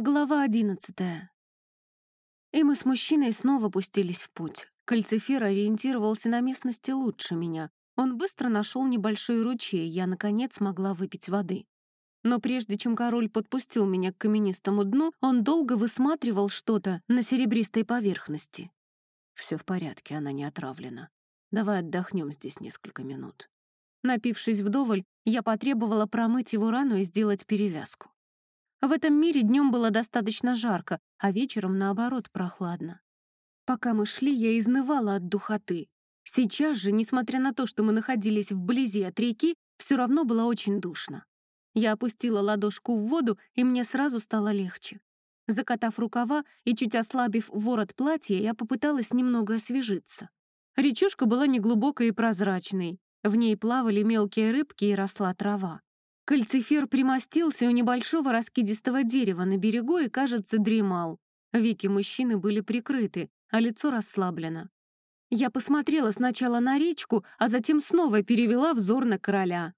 Глава одиннадцатая. И мы с мужчиной снова пустились в путь. Кальцифер ориентировался на местности лучше меня. Он быстро нашел небольшой ручей, я, наконец, могла выпить воды. Но прежде чем король подпустил меня к каменистому дну, он долго высматривал что-то на серебристой поверхности. Все в порядке, она не отравлена. Давай отдохнем здесь несколько минут. Напившись вдоволь, я потребовала промыть его рану и сделать перевязку. В этом мире днем было достаточно жарко, а вечером, наоборот, прохладно. Пока мы шли, я изнывала от духоты. Сейчас же, несмотря на то, что мы находились вблизи от реки, все равно было очень душно. Я опустила ладошку в воду, и мне сразу стало легче. Закатав рукава и чуть ослабив ворот платья, я попыталась немного освежиться. Речушка была неглубокой и прозрачной. В ней плавали мелкие рыбки и росла трава. Кальцифер примостился у небольшого раскидистого дерева на берегу и, кажется, дремал. Веки мужчины были прикрыты, а лицо расслаблено. Я посмотрела сначала на речку, а затем снова перевела взор на короля.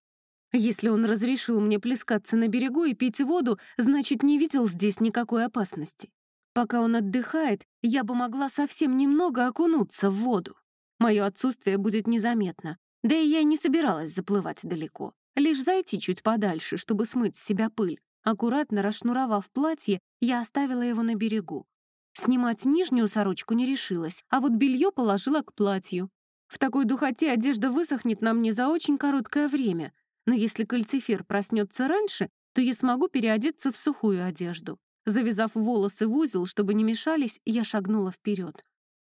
Если он разрешил мне плескаться на берегу и пить воду, значит, не видел здесь никакой опасности. Пока он отдыхает, я бы могла совсем немного окунуться в воду. Мое отсутствие будет незаметно, да и я не собиралась заплывать далеко. Лишь зайти чуть подальше, чтобы смыть с себя пыль. Аккуратно расшнуровав платье, я оставила его на берегу. Снимать нижнюю сорочку не решилась, а вот белье положила к платью. В такой духоте одежда высохнет на мне за очень короткое время, но если кальцифер проснется раньше, то я смогу переодеться в сухую одежду. Завязав волосы в узел, чтобы не мешались, я шагнула вперед.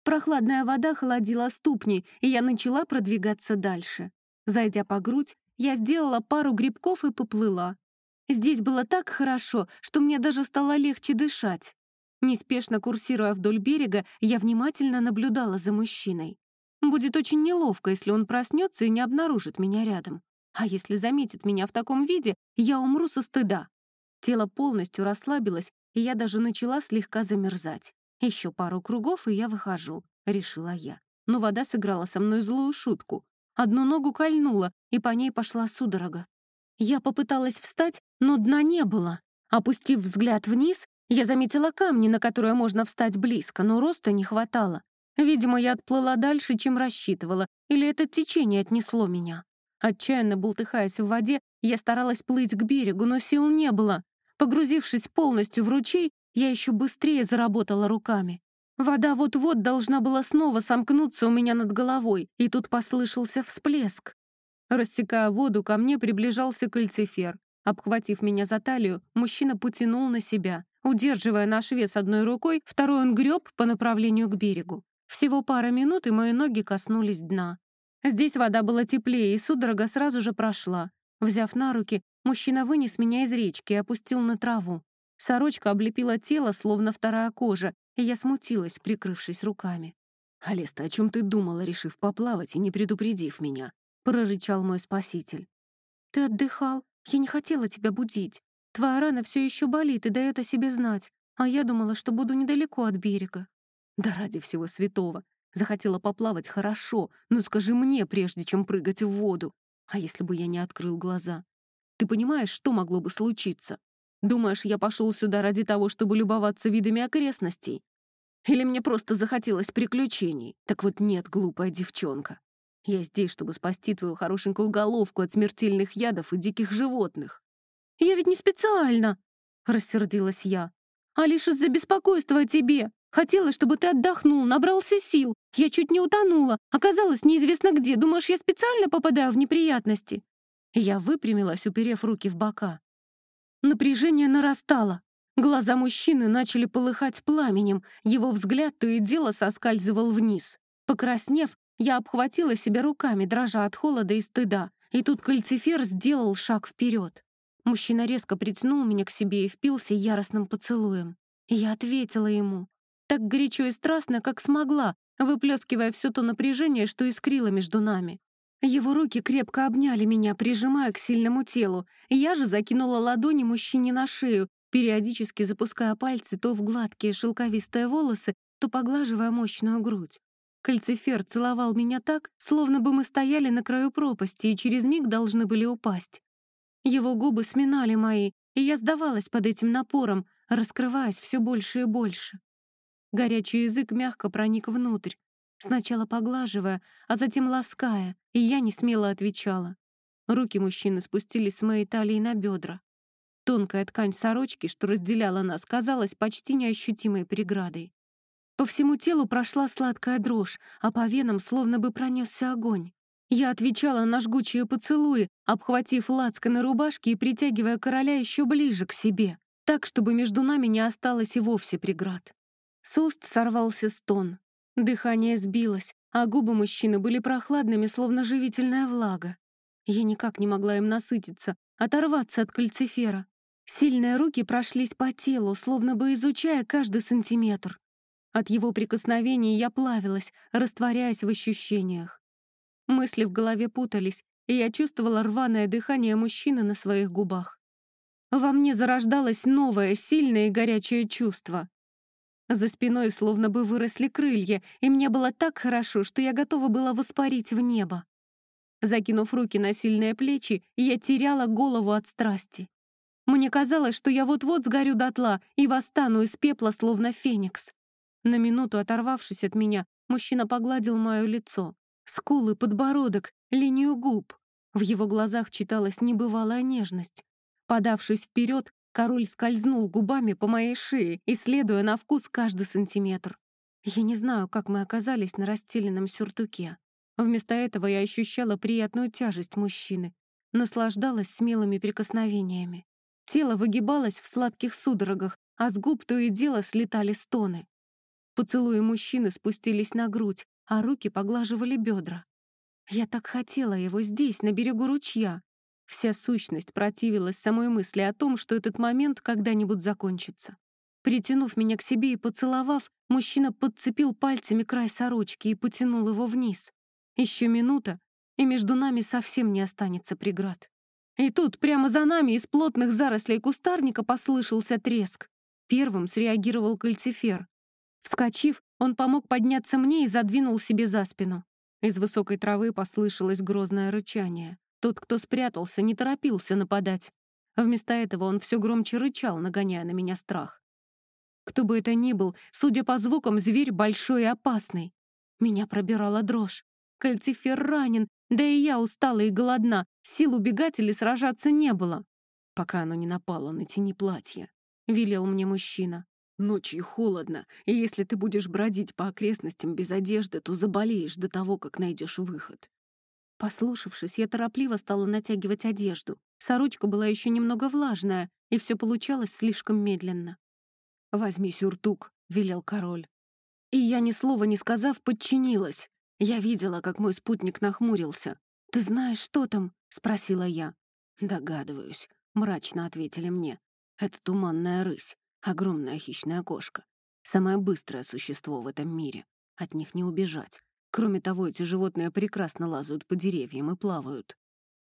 Прохладная вода холодила ступни, и я начала продвигаться дальше. Зайдя по грудь, я сделала пару грибков и поплыла. Здесь было так хорошо, что мне даже стало легче дышать. Неспешно курсируя вдоль берега, я внимательно наблюдала за мужчиной. Будет очень неловко, если он проснется и не обнаружит меня рядом. А если заметит меня в таком виде, я умру со стыда. Тело полностью расслабилось, и я даже начала слегка замерзать. Еще пару кругов, и я выхожу, решила я. Но вода сыграла со мной злую шутку. Одну ногу кольнула, и по ней пошла судорога. Я попыталась встать, но дна не было. Опустив взгляд вниз, я заметила камни, на которые можно встать близко, но роста не хватало. Видимо, я отплыла дальше, чем рассчитывала, или это течение отнесло меня. Отчаянно бултыхаясь в воде, я старалась плыть к берегу, но сил не было. Погрузившись полностью в ручей, я еще быстрее заработала руками. Вода вот-вот должна была снова сомкнуться у меня над головой, и тут послышался всплеск. Рассекая воду, ко мне приближался кальцифер. Обхватив меня за талию, мужчина потянул на себя. Удерживая наш вес одной рукой, второй он греб по направлению к берегу. Всего пара минут, и мои ноги коснулись дна. Здесь вода была теплее, и судорога сразу же прошла. Взяв на руки, мужчина вынес меня из речки и опустил на траву. Сорочка облепила тело, словно вторая кожа, и я смутилась, прикрывшись руками. «Алеста, о чем ты думала, решив поплавать и не предупредив меня?» — прорычал мой спаситель. «Ты отдыхал. Я не хотела тебя будить. Твоя рана все еще болит и дает о себе знать, а я думала, что буду недалеко от берега». «Да ради всего святого. Захотела поплавать хорошо, но скажи мне, прежде чем прыгать в воду. А если бы я не открыл глаза? Ты понимаешь, что могло бы случиться? Думаешь, я пошел сюда ради того, чтобы любоваться видами окрестностей? Или мне просто захотелось приключений? Так вот нет, глупая девчонка. Я здесь, чтобы спасти твою хорошенькую головку от смертельных ядов и диких животных. Я ведь не специально, — рассердилась я, — а лишь из-за беспокойства о тебе. Хотела, чтобы ты отдохнул, набрался сил. Я чуть не утонула. Оказалось, неизвестно где. Думаешь, я специально попадаю в неприятности?» Я выпрямилась, уперев руки в бока. Напряжение нарастало. Глаза мужчины начали полыхать пламенем, его взгляд то и дело соскальзывал вниз. Покраснев, я обхватила себя руками, дрожа от холода и стыда, и тут кальцифер сделал шаг вперед. Мужчина резко притянул меня к себе и впился яростным поцелуем. я ответила ему, так горячо и страстно, как смогла, выплескивая все то напряжение, что искрило между нами. Его руки крепко обняли меня, прижимая к сильному телу. Я же закинула ладони мужчине на шею, периодически запуская пальцы то в гладкие шелковистые волосы, то поглаживая мощную грудь. Кальцифер целовал меня так, словно бы мы стояли на краю пропасти и через миг должны были упасть. Его губы сминали мои, и я сдавалась под этим напором, раскрываясь все больше и больше. Горячий язык мягко проник внутрь, сначала поглаживая, а затем лаская, и я не смело отвечала. Руки мужчины спустились с моей талии на бедра. Тонкая ткань сорочки, что разделяла нас, казалась почти неощутимой преградой. По всему телу прошла сладкая дрожь, а по венам словно бы пронесся огонь. Я отвечала на жгучие поцелуи, обхватив лацканы рубашки и притягивая короля еще ближе к себе, так, чтобы между нами не осталось и вовсе преград. С уст сорвался стон. Дыхание сбилось, а губы мужчины были прохладными, словно живительная влага. Я никак не могла им насытиться, оторваться от кальцифера. Сильные руки прошлись по телу, словно бы изучая каждый сантиметр. От его прикосновений я плавилась, растворяясь в ощущениях. Мысли в голове путались, и я чувствовала рваное дыхание мужчины на своих губах. Во мне зарождалось новое, сильное и горячее чувство. За спиной словно бы выросли крылья, и мне было так хорошо, что я готова была воспарить в небо. Закинув руки на сильные плечи, я теряла голову от страсти. Мне казалось, что я вот-вот сгорю дотла и восстану из пепла, словно феникс. На минуту оторвавшись от меня, мужчина погладил мое лицо. Скулы, подбородок, линию губ. В его глазах читалась небывалая нежность. Подавшись вперед, король скользнул губами по моей шее, исследуя на вкус каждый сантиметр. Я не знаю, как мы оказались на расстеленном сюртуке. Вместо этого я ощущала приятную тяжесть мужчины, наслаждалась смелыми прикосновениями. Тело выгибалось в сладких судорогах, а с губ то и дело слетали стоны. Поцелуи мужчины спустились на грудь, а руки поглаживали бедра. Я так хотела его здесь, на берегу ручья. Вся сущность противилась самой мысли о том, что этот момент когда-нибудь закончится. Притянув меня к себе и поцеловав, мужчина подцепил пальцами край сорочки и потянул его вниз. Еще минута, и между нами совсем не останется преград. И тут прямо за нами из плотных зарослей кустарника послышался треск. Первым среагировал кальцифер. Вскочив, он помог подняться мне и задвинул себе за спину. Из высокой травы послышалось грозное рычание. Тот, кто спрятался, не торопился нападать. Вместо этого он все громче рычал, нагоняя на меня страх. Кто бы это ни был, судя по звукам, зверь большой и опасный. Меня пробирала дрожь. Кальцифер ранен, да и я устала и голодна, сил убегать или сражаться не было. Пока оно не напало, натяни платье, — велел мне мужчина. Ночью холодно, и если ты будешь бродить по окрестностям без одежды, то заболеешь до того, как найдешь выход. Послушавшись, я торопливо стала натягивать одежду. Сорочка была еще немного влажная, и все получалось слишком медленно. «Возьми сюртук», — велел король. И я, ни слова не сказав, подчинилась. Я видела, как мой спутник нахмурился. «Ты знаешь, что там?» — спросила я. «Догадываюсь», — мрачно ответили мне. «Это туманная рысь, огромная хищная кошка. Самое быстрое существо в этом мире. От них не убежать. Кроме того, эти животные прекрасно лазают по деревьям и плавают.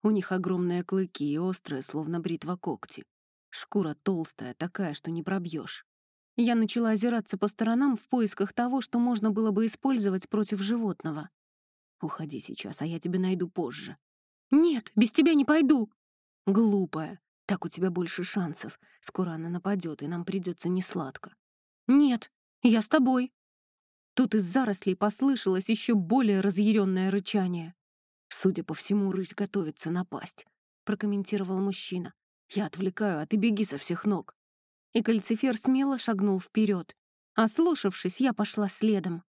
У них огромные клыки и острые, словно бритва когти. Шкура толстая, такая, что не пробьешь. Я начала озираться по сторонам в поисках того, что можно было бы использовать против животного. «Уходи сейчас, а я тебя найду позже». «Нет, без тебя не пойду!» «Глупая. Так у тебя больше шансов. Скоро она нападет, и нам придется несладко». «Нет, я с тобой». Тут из зарослей послышалось еще более разъяренное рычание. «Судя по всему, рысь готовится напасть», — прокомментировал мужчина. «Я отвлекаю, а ты беги со всех ног» и кальцифер смело шагнул вперед. Ослушавшись, я пошла следом.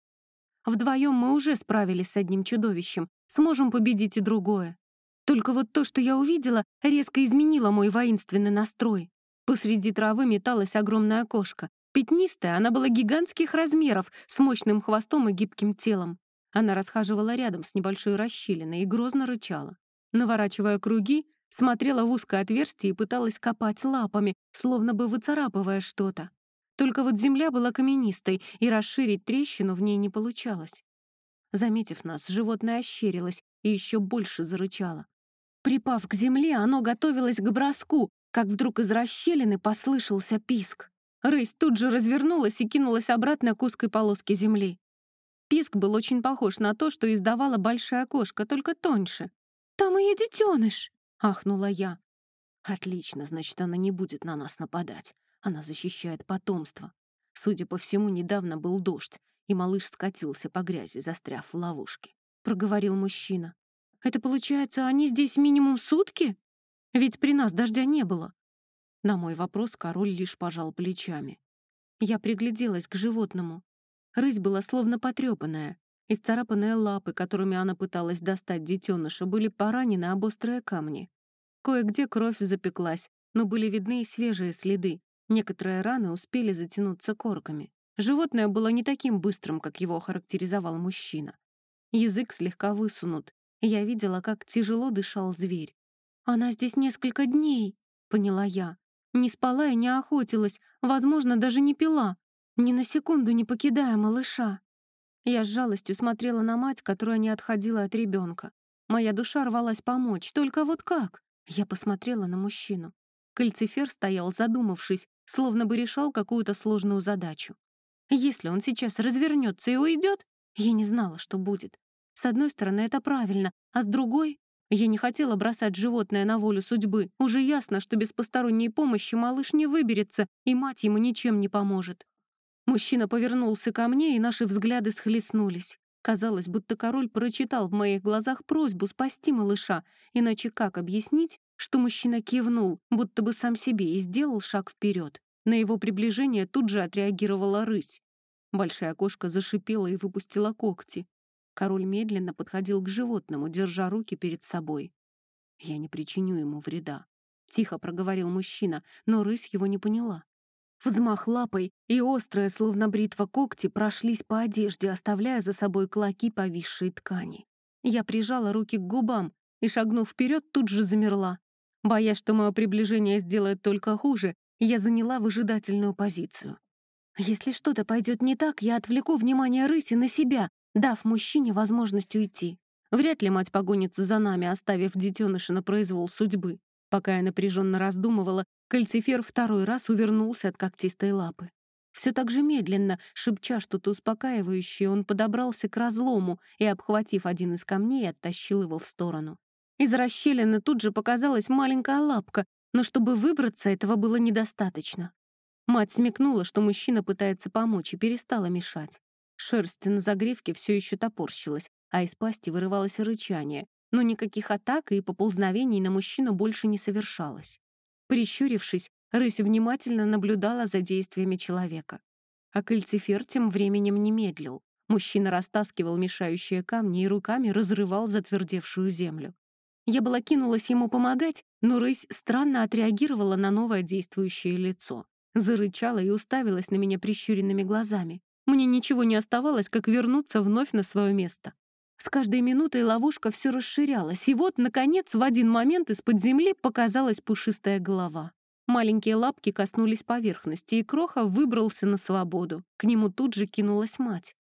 Вдвоем мы уже справились с одним чудовищем, сможем победить и другое. Только вот то, что я увидела, резко изменило мой воинственный настрой. Посреди травы металась огромная кошка. Пятнистая, она была гигантских размеров, с мощным хвостом и гибким телом. Она расхаживала рядом с небольшой расщелиной и грозно рычала. Наворачивая круги, Смотрела в узкое отверстие и пыталась копать лапами, словно бы выцарапывая что-то. Только вот земля была каменистой, и расширить трещину в ней не получалось. Заметив нас, животное ощерилось и еще больше зарычало. Припав к земле, оно готовилось к броску, как вдруг из расщелины послышался писк. Рысь тут же развернулась и кинулась обратно к узкой полоске земли. Писк был очень похож на то, что издавала большая кошка, только тоньше. «Там ее детеныш!» — ахнула я. «Отлично, значит, она не будет на нас нападать. Она защищает потомство. Судя по всему, недавно был дождь, и малыш скатился по грязи, застряв в ловушке. Проговорил мужчина. «Это получается, они здесь минимум сутки? Ведь при нас дождя не было». На мой вопрос король лишь пожал плечами. Я пригляделась к животному. Рысь была словно потрепанная. Исцарапанные лапы, которыми она пыталась достать детеныша, были поранены об острые камни. Кое-где кровь запеклась, но были видны и свежие следы. Некоторые раны успели затянуться корками. Животное было не таким быстрым, как его характеризовал мужчина. Язык слегка высунут. Я видела, как тяжело дышал зверь. «Она здесь несколько дней», — поняла я. Не спала и не охотилась, возможно, даже не пила, ни на секунду не покидая малыша. Я с жалостью смотрела на мать, которая не отходила от ребенка. Моя душа рвалась помочь, только вот как? Я посмотрела на мужчину. Кальцифер стоял, задумавшись, словно бы решал какую-то сложную задачу. Если он сейчас развернется и уйдет, я не знала, что будет. С одной стороны, это правильно, а с другой... Я не хотела бросать животное на волю судьбы. Уже ясно, что без посторонней помощи малыш не выберется, и мать ему ничем не поможет. Мужчина повернулся ко мне, и наши взгляды схлестнулись. Казалось, будто король прочитал в моих глазах просьбу спасти малыша, иначе как объяснить, что мужчина кивнул, будто бы сам себе, и сделал шаг вперед. На его приближение тут же отреагировала рысь. Большая кошка зашипела и выпустила когти. Король медленно подходил к животному, держа руки перед собой. «Я не причиню ему вреда», — тихо проговорил мужчина, но рысь его не поняла. Взмах лапой и острые, словно бритва когти, прошлись по одежде, оставляя за собой клоки повисшей ткани. Я прижала руки к губам и, шагнув вперед, тут же замерла. Боясь, что мое приближение сделает только хуже, я заняла выжидательную позицию. Если что-то пойдет не так, я отвлеку внимание рыси на себя, дав мужчине возможность уйти. Вряд ли мать погонится за нами, оставив детеныша на произвол судьбы. Пока я напряженно раздумывала, кальцифер второй раз увернулся от когтистой лапы. Все так же медленно, шепча что-то успокаивающее, он подобрался к разлому и, обхватив один из камней, оттащил его в сторону. Из расщелины тут же показалась маленькая лапка, но чтобы выбраться, этого было недостаточно. Мать смекнула, что мужчина пытается помочь, и перестала мешать. Шерсть на загривке все еще топорщилась, а из пасти вырывалось рычание, но никаких атак и поползновений на мужчину больше не совершалось. Прищурившись, рысь внимательно наблюдала за действиями человека. А кальцифер тем временем не медлил. Мужчина растаскивал мешающие камни и руками разрывал затвердевшую землю. Я была кинулась ему помогать, но рысь странно отреагировала на новое действующее лицо. Зарычала и уставилась на меня прищуренными глазами. Мне ничего не оставалось, как вернуться вновь на свое место. С каждой минутой ловушка все расширялась, и вот, наконец, в один момент из-под земли показалась пушистая голова. Маленькие лапки коснулись поверхности, и Кроха выбрался на свободу. К нему тут же кинулась мать.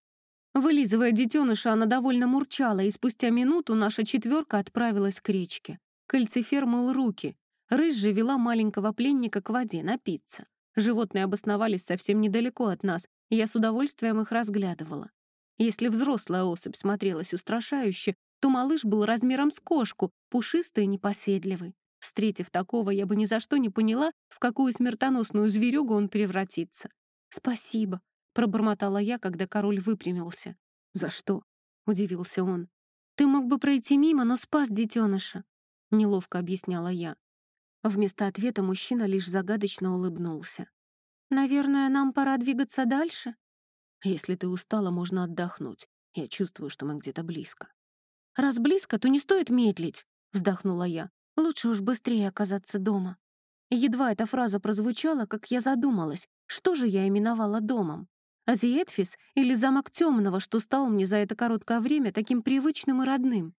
Вылизывая детеныша, она довольно мурчала, и спустя минуту наша четверка отправилась к речке. Кальцифер мыл руки. Рысь же вела маленького пленника к воде напиться. Животные обосновались совсем недалеко от нас, и я с удовольствием их разглядывала. Если взрослая особь смотрелась устрашающе, то малыш был размером с кошку, пушистый и непоседливый. Встретив такого, я бы ни за что не поняла, в какую смертоносную зверюгу он превратится. «Спасибо», — пробормотала я, когда король выпрямился. «За что?» — удивился он. «Ты мог бы пройти мимо, но спас детеныша», — неловко объясняла я. Вместо ответа мужчина лишь загадочно улыбнулся. «Наверное, нам пора двигаться дальше?» Если ты устала, можно отдохнуть. Я чувствую, что мы где-то близко. Раз близко, то не стоит медлить, вздохнула я. Лучше уж быстрее оказаться дома. едва эта фраза прозвучала, как я задумалась, что же я именовала домом? Азиэтфис или замок темного, что стал мне за это короткое время таким привычным и родным?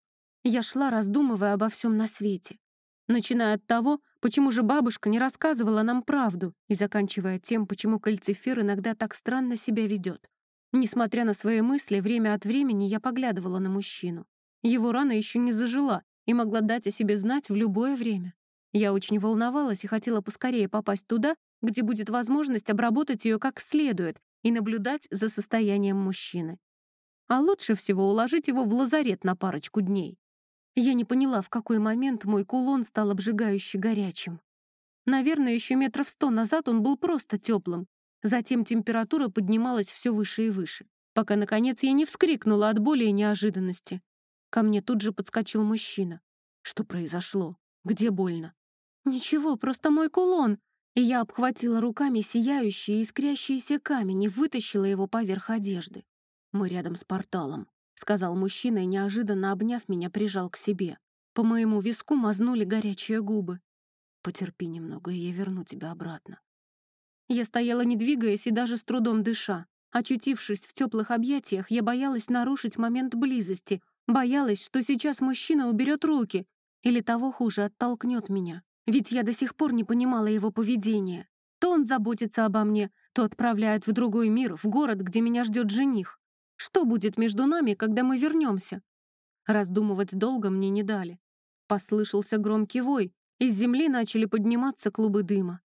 Я шла, раздумывая обо всем на свете. Начиная от того, почему же бабушка не рассказывала нам правду, и заканчивая тем, почему кальцифер иногда так странно себя ведет. Несмотря на свои мысли, время от времени я поглядывала на мужчину. Его рана еще не зажила и могла дать о себе знать в любое время. Я очень волновалась и хотела поскорее попасть туда, где будет возможность обработать ее как следует и наблюдать за состоянием мужчины. А лучше всего уложить его в лазарет на парочку дней. Я не поняла, в какой момент мой кулон стал обжигающе горячим. Наверное, еще метров сто назад он был просто теплым. Затем температура поднималась все выше и выше, пока, наконец, я не вскрикнула от боли и неожиданности. Ко мне тут же подскочил мужчина. Что произошло? Где больно? Ничего, просто мой кулон. И я обхватила руками сияющий и искрящийся камень и вытащила его поверх одежды. Мы рядом с порталом, сказал мужчина и, неожиданно обняв меня, прижал к себе. По моему виску мазнули горячие губы. «Потерпи немного, и я верну тебя обратно». Я стояла, не двигаясь и даже с трудом дыша. Очутившись в теплых объятиях, я боялась нарушить момент близости, боялась, что сейчас мужчина уберет руки или того хуже, оттолкнет меня. Ведь я до сих пор не понимала его поведения. То он заботится обо мне, то отправляет в другой мир, в город, где меня ждет жених. Что будет между нами, когда мы вернемся? Раздумывать долго мне не дали. Послышался громкий вой, из земли начали подниматься клубы дыма.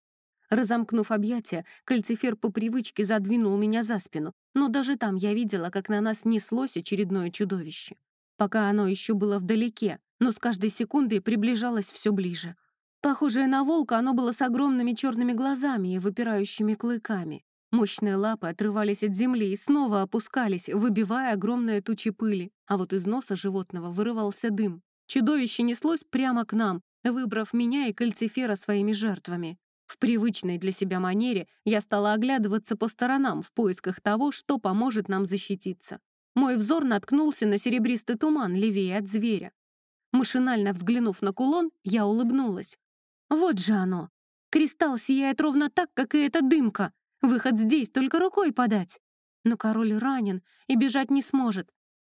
Разомкнув объятия, кальцифер по привычке задвинул меня за спину, но даже там я видела, как на нас неслось очередное чудовище. Пока оно еще было вдалеке, но с каждой секундой приближалось все ближе. Похожее на волка, оно было с огромными черными глазами и выпирающими клыками. Мощные лапы отрывались от земли и снова опускались, выбивая огромные тучи пыли, а вот из носа животного вырывался дым. Чудовище неслось прямо к нам, выбрав меня и кальцифера своими жертвами. В привычной для себя манере я стала оглядываться по сторонам в поисках того, что поможет нам защититься. Мой взор наткнулся на серебристый туман левее от зверя. Машинально взглянув на кулон, я улыбнулась. Вот же оно. Кристалл сияет ровно так, как и эта дымка. Выход здесь, только рукой подать. Но король ранен и бежать не сможет.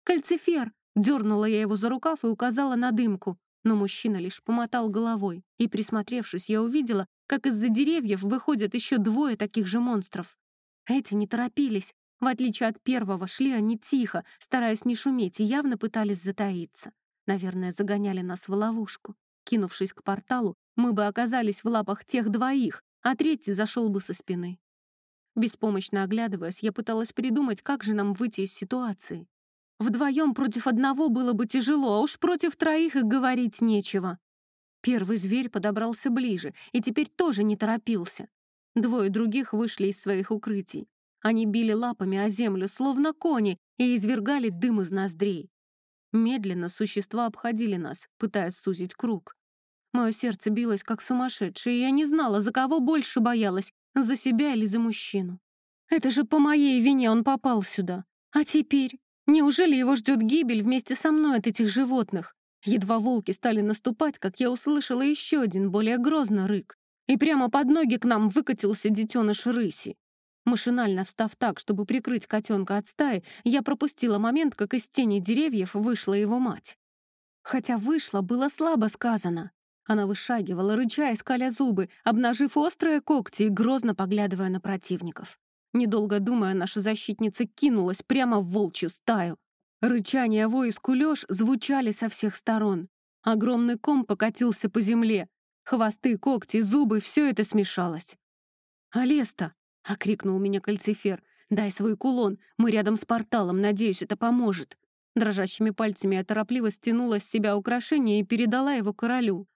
«Кальцифер!» — дернула я его за рукав и указала на дымку. Но мужчина лишь помотал головой, и, присмотревшись, я увидела, как из-за деревьев выходят еще двое таких же монстров. Эти не торопились. В отличие от первого, шли они тихо, стараясь не шуметь, и явно пытались затаиться. Наверное, загоняли нас в ловушку. Кинувшись к порталу, мы бы оказались в лапах тех двоих, а третий зашел бы со спины. Беспомощно оглядываясь, я пыталась придумать, как же нам выйти из ситуации. Вдвоем против одного было бы тяжело, а уж против троих и говорить нечего. Первый зверь подобрался ближе и теперь тоже не торопился. Двое других вышли из своих укрытий. Они били лапами о землю, словно кони, и извергали дым из ноздрей. Медленно существа обходили нас, пытаясь сузить круг. Мое сердце билось как сумасшедшее, и я не знала, за кого больше боялась, за себя или за мужчину. Это же по моей вине он попал сюда. А теперь? Неужели его ждет гибель вместе со мной от этих животных? Едва волки стали наступать, как я услышала еще один, более грозный рык. И прямо под ноги к нам выкатился детеныш рыси. Машинально встав так, чтобы прикрыть котенка от стаи, я пропустила момент, как из тени деревьев вышла его мать. Хотя «вышла» было слабо сказано. Она вышагивала, рыча, искаля зубы, обнажив острые когти и грозно поглядывая на противников. Недолго думая, наша защитница кинулась прямо в волчью стаю. Рычание войску лёж звучали со всех сторон. Огромный ком покатился по земле. Хвосты, когти, зубы — все это смешалось. «Алеста!» — окрикнул меня кальцифер. «Дай свой кулон, мы рядом с порталом, надеюсь, это поможет». Дрожащими пальцами я торопливо стянула с себя украшение и передала его королю.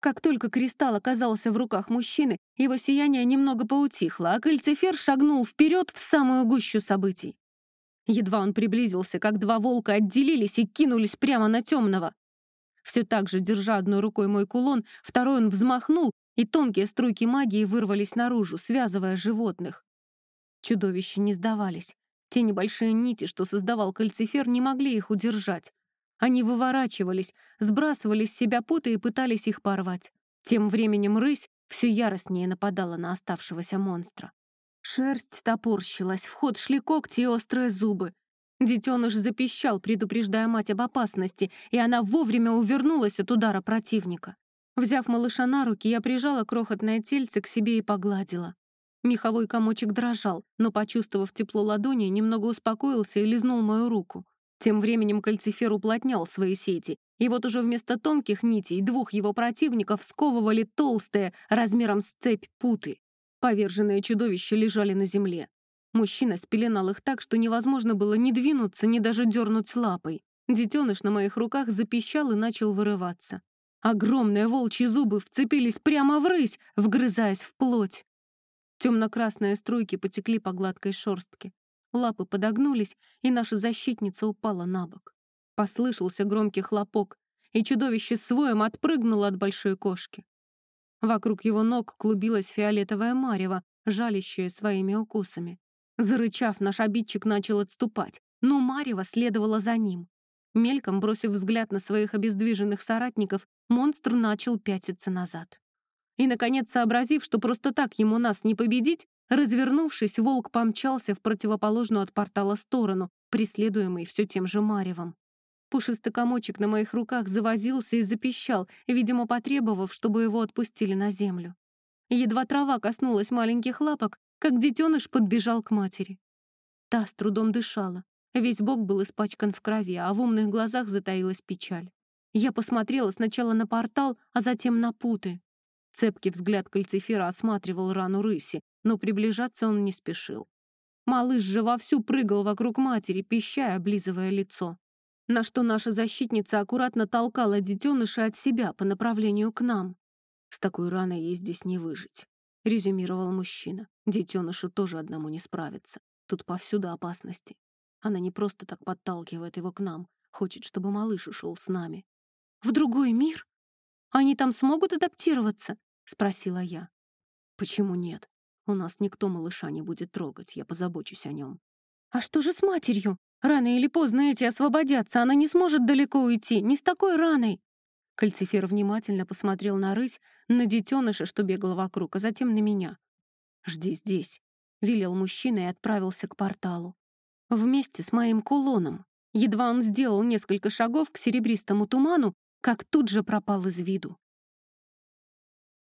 Как только кристалл оказался в руках мужчины, его сияние немного поутихло, а кальцифер шагнул вперед в самую гущу событий. Едва он приблизился, как два волка отделились и кинулись прямо на темного. Все так же, держа одной рукой мой кулон, второй он взмахнул, и тонкие струйки магии вырвались наружу, связывая животных. Чудовища не сдавались. Те небольшие нити, что создавал кальцифер, не могли их удержать. Они выворачивались, сбрасывали с себя путы и пытались их порвать. Тем временем рысь все яростнее нападала на оставшегося монстра. Шерсть топорщилась, в ход шли когти и острые зубы. Детеныш запищал, предупреждая мать об опасности, и она вовремя увернулась от удара противника. Взяв малыша на руки, я прижала крохотное тельце к себе и погладила. Меховой комочек дрожал, но, почувствовав тепло ладони, немного успокоился и лизнул мою руку. Тем временем кальцифер уплотнял свои сети, и вот уже вместо тонких нитей двух его противников сковывали толстые, размером с цепь, путы. Поверженные чудовища лежали на земле. Мужчина спеленал их так, что невозможно было ни двинуться, ни даже дернуть лапой. Детеныш на моих руках запищал и начал вырываться. Огромные волчьи зубы вцепились прямо в рысь, вгрызаясь в плоть. Темно-красные струйки потекли по гладкой шорстке. Лапы подогнулись, и наша защитница упала на бок. Послышался громкий хлопок, и чудовище своем отпрыгнуло от большой кошки. Вокруг его ног клубилась фиолетовая марево, жалящая своими укусами. Зарычав, наш обидчик начал отступать, но марево следовало за ним. Мельком бросив взгляд на своих обездвиженных соратников, монстр начал пятиться назад. И, наконец, сообразив, что просто так ему нас не победить, развернувшись, волк помчался в противоположную от портала сторону, преследуемый все тем же Маревом. Пушистый комочек на моих руках завозился и запищал, видимо, потребовав, чтобы его отпустили на землю. Едва трава коснулась маленьких лапок, как детеныш подбежал к матери. Та с трудом дышала. Весь бок был испачкан в крови, а в умных глазах затаилась печаль. Я посмотрела сначала на портал, а затем на путы. Цепкий взгляд кальцифера осматривал рану рыси, но приближаться он не спешил. Малыш же вовсю прыгал вокруг матери, пищая, облизывая лицо. На что наша защитница аккуратно толкала детеныша от себя по направлению к нам. «С такой раной ей здесь не выжить», — резюмировал мужчина. «Детенышу тоже одному не справиться. Тут повсюду опасности. Она не просто так подталкивает его к нам, хочет, чтобы малыш ушел с нами. «В другой мир? Они там смогут адаптироваться?» — спросила я. «Почему нет? У нас никто малыша не будет трогать, я позабочусь о нем». «А что же с матерью? Рано или поздно эти освободятся, она не сможет далеко уйти, не с такой раной!» Кальцифер внимательно посмотрел на рысь, на детеныша, что бегал вокруг, а затем на меня. «Жди здесь», — велел мужчина и отправился к порталу. Вместе с моим кулоном. Едва он сделал несколько шагов к серебристому туману, как тут же пропал из виду.